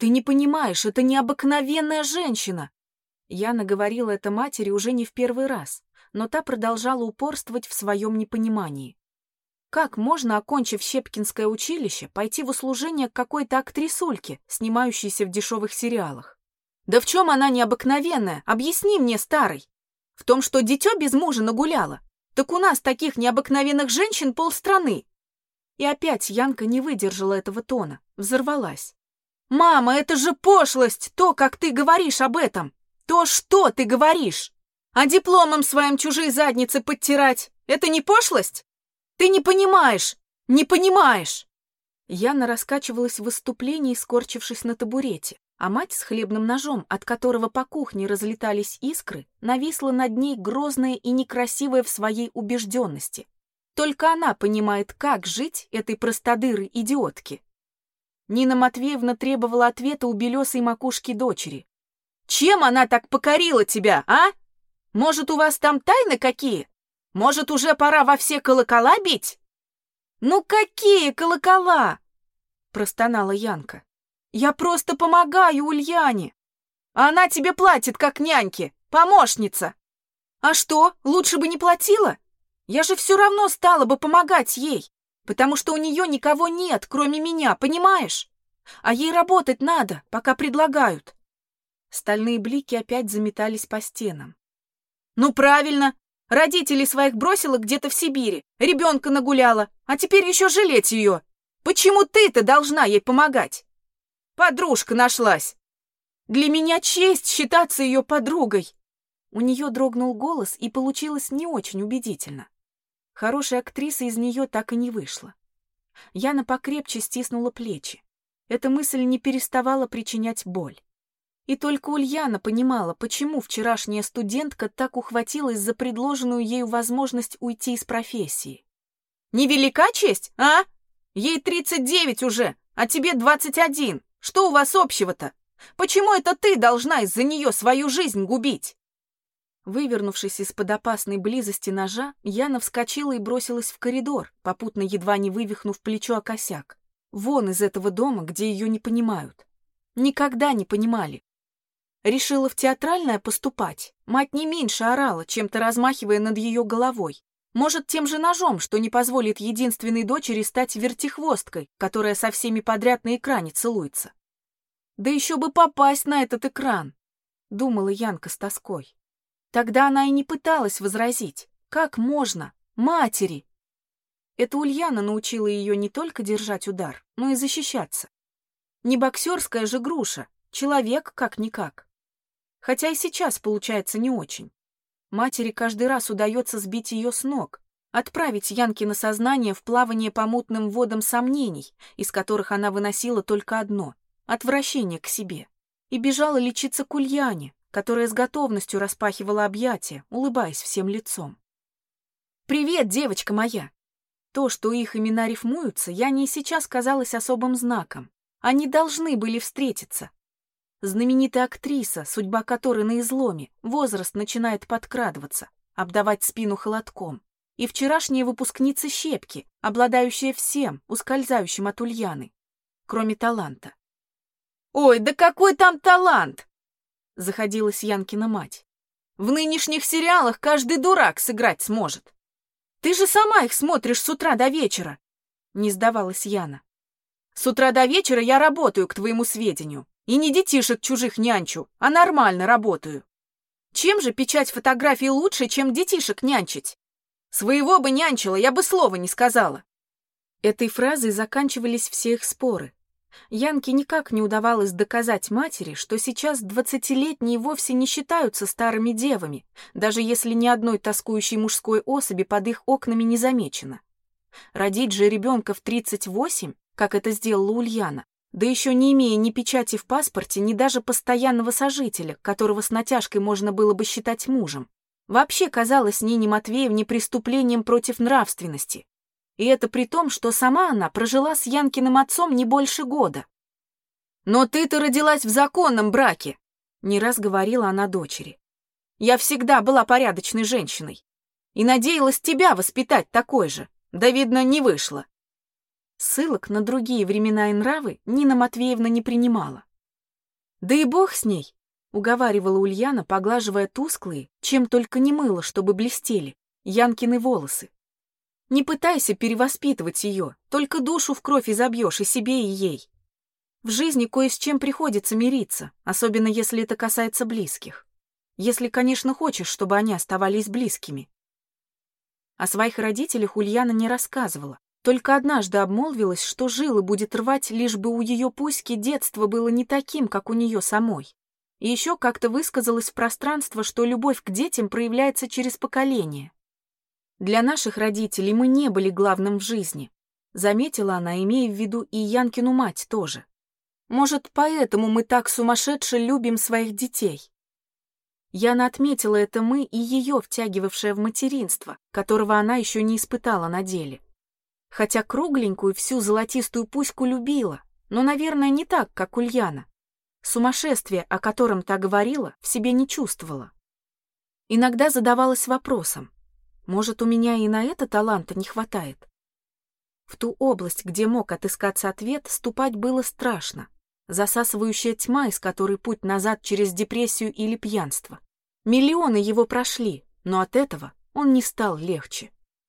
Ты не понимаешь, это необыкновенная женщина!» Яна говорила это матери уже не в первый раз, но та продолжала упорствовать в своем непонимании. Как можно, окончив Щепкинское училище, пойти в услужение к какой-то актрисульке, снимающейся в дешевых сериалах? Да в чем она необыкновенная? Объясни мне, старый. В том, что дитё без мужа нагуляла. Так у нас таких необыкновенных женщин полстраны. И опять Янка не выдержала этого тона, взорвалась. «Мама, это же пошлость, то, как ты говоришь об этом! То, что ты говоришь! А дипломом своим чужие задницы подтирать — это не пошлость? Ты не понимаешь! Не понимаешь!» Яна раскачивалась в выступлении, скорчившись на табурете, а мать с хлебным ножом, от которого по кухне разлетались искры, нависла над ней грозная и некрасивая в своей убежденности. Только она понимает, как жить этой простодыры-идиотке. Нина Матвеевна требовала ответа у белесой макушки дочери. «Чем она так покорила тебя, а? Может, у вас там тайны какие? Может, уже пора во все колокола бить?» «Ну какие колокола?» — простонала Янка. «Я просто помогаю Ульяне. Она тебе платит, как няньке, помощница. А что, лучше бы не платила? Я же все равно стала бы помогать ей потому что у нее никого нет, кроме меня, понимаешь? А ей работать надо, пока предлагают. Стальные блики опять заметались по стенам. Ну правильно, родителей своих бросила где-то в Сибири, ребенка нагуляла, а теперь еще жалеть ее. Почему ты-то должна ей помогать? Подружка нашлась. Для меня честь считаться ее подругой. У нее дрогнул голос, и получилось не очень убедительно. Хорошая актриса из нее так и не вышла. Яна покрепче стиснула плечи. Эта мысль не переставала причинять боль. И только Ульяна понимала, почему вчерашняя студентка так ухватилась за предложенную ею возможность уйти из профессии. «Невелика честь, а? Ей 39 уже, а тебе 21. Что у вас общего-то? Почему это ты должна из-за нее свою жизнь губить?» Вывернувшись из-под опасной близости ножа, Яна вскочила и бросилась в коридор, попутно едва не вывихнув плечо о косяк. Вон из этого дома, где ее не понимают. Никогда не понимали. Решила в театральное поступать. Мать не меньше орала, чем-то размахивая над ее головой. Может, тем же ножом, что не позволит единственной дочери стать вертихвосткой, которая со всеми подряд на экране целуется. Да еще бы попасть на этот экран, думала Янка с тоской. Тогда она и не пыталась возразить. Как можно? Матери! Это Ульяна научила ее не только держать удар, но и защищаться. Не боксерская же груша, человек как-никак. Хотя и сейчас получается не очень. Матери каждый раз удается сбить ее с ног, отправить Янки на сознание в плавание по мутным водам сомнений, из которых она выносила только одно — отвращение к себе, и бежала лечиться к Ульяне, которая с готовностью распахивала объятия, улыбаясь всем лицом. «Привет, девочка моя!» То, что их имена рифмуются, я не сейчас казалось особым знаком. Они должны были встретиться. Знаменитая актриса, судьба которой на изломе, возраст начинает подкрадываться, обдавать спину холодком. И вчерашняя выпускница щепки, обладающая всем, ускользающим от Ульяны, кроме таланта. «Ой, да какой там талант!» Заходилась Янкина мать. В нынешних сериалах каждый дурак сыграть сможет. Ты же сама их смотришь с утра до вечера, не сдавалась Яна. С утра до вечера я работаю, к твоему сведению, и не детишек чужих нянчу, а нормально работаю. Чем же печать фотографий лучше, чем детишек нянчить? Своего бы нянчила, я бы слова не сказала. Этой фразой заканчивались все их споры, Янке никак не удавалось доказать матери, что сейчас двадцатилетние вовсе не считаются старыми девами, даже если ни одной тоскующей мужской особи под их окнами не замечено. Родить же ребенка в 38, как это сделала Ульяна, да еще не имея ни печати в паспорте, ни даже постоянного сожителя, которого с натяжкой можно было бы считать мужем, вообще казалось Нине Матвеевне преступлением против нравственности. И это при том, что сама она прожила с Янкиным отцом не больше года. «Но ты-то родилась в законном браке», — не раз говорила она дочери. «Я всегда была порядочной женщиной и надеялась тебя воспитать такой же, да, видно, не вышло». Ссылок на другие времена и нравы Нина Матвеевна не принимала. Да и бог с ней, уговаривала Ульяна, поглаживая тусклые, чем только не мыло, чтобы блестели, Янкины волосы. Не пытайся перевоспитывать ее, только душу в кровь изобьешь и себе, и ей. В жизни кое с чем приходится мириться, особенно если это касается близких. Если, конечно, хочешь, чтобы они оставались близкими. О своих родителях Ульяна не рассказывала, только однажды обмолвилась, что жилы будет рвать, лишь бы у ее пуськи детство было не таким, как у нее самой. И еще как-то высказалась в пространство, что любовь к детям проявляется через поколение. Для наших родителей мы не были главным в жизни, заметила она, имея в виду и Янкину мать тоже. Может, поэтому мы так сумасшедше любим своих детей. Яна отметила это мы и ее, втягивавшее в материнство, которого она еще не испытала на деле. Хотя кругленькую всю золотистую пуську любила, но, наверное, не так, как Ульяна. Сумасшествие, о котором та говорила, в себе не чувствовала. Иногда задавалась вопросом, может, у меня и на это таланта не хватает? В ту область, где мог отыскаться ответ, ступать было страшно. Засасывающая тьма, из которой путь назад через депрессию или пьянство. Миллионы его прошли, но от этого он не стал легче.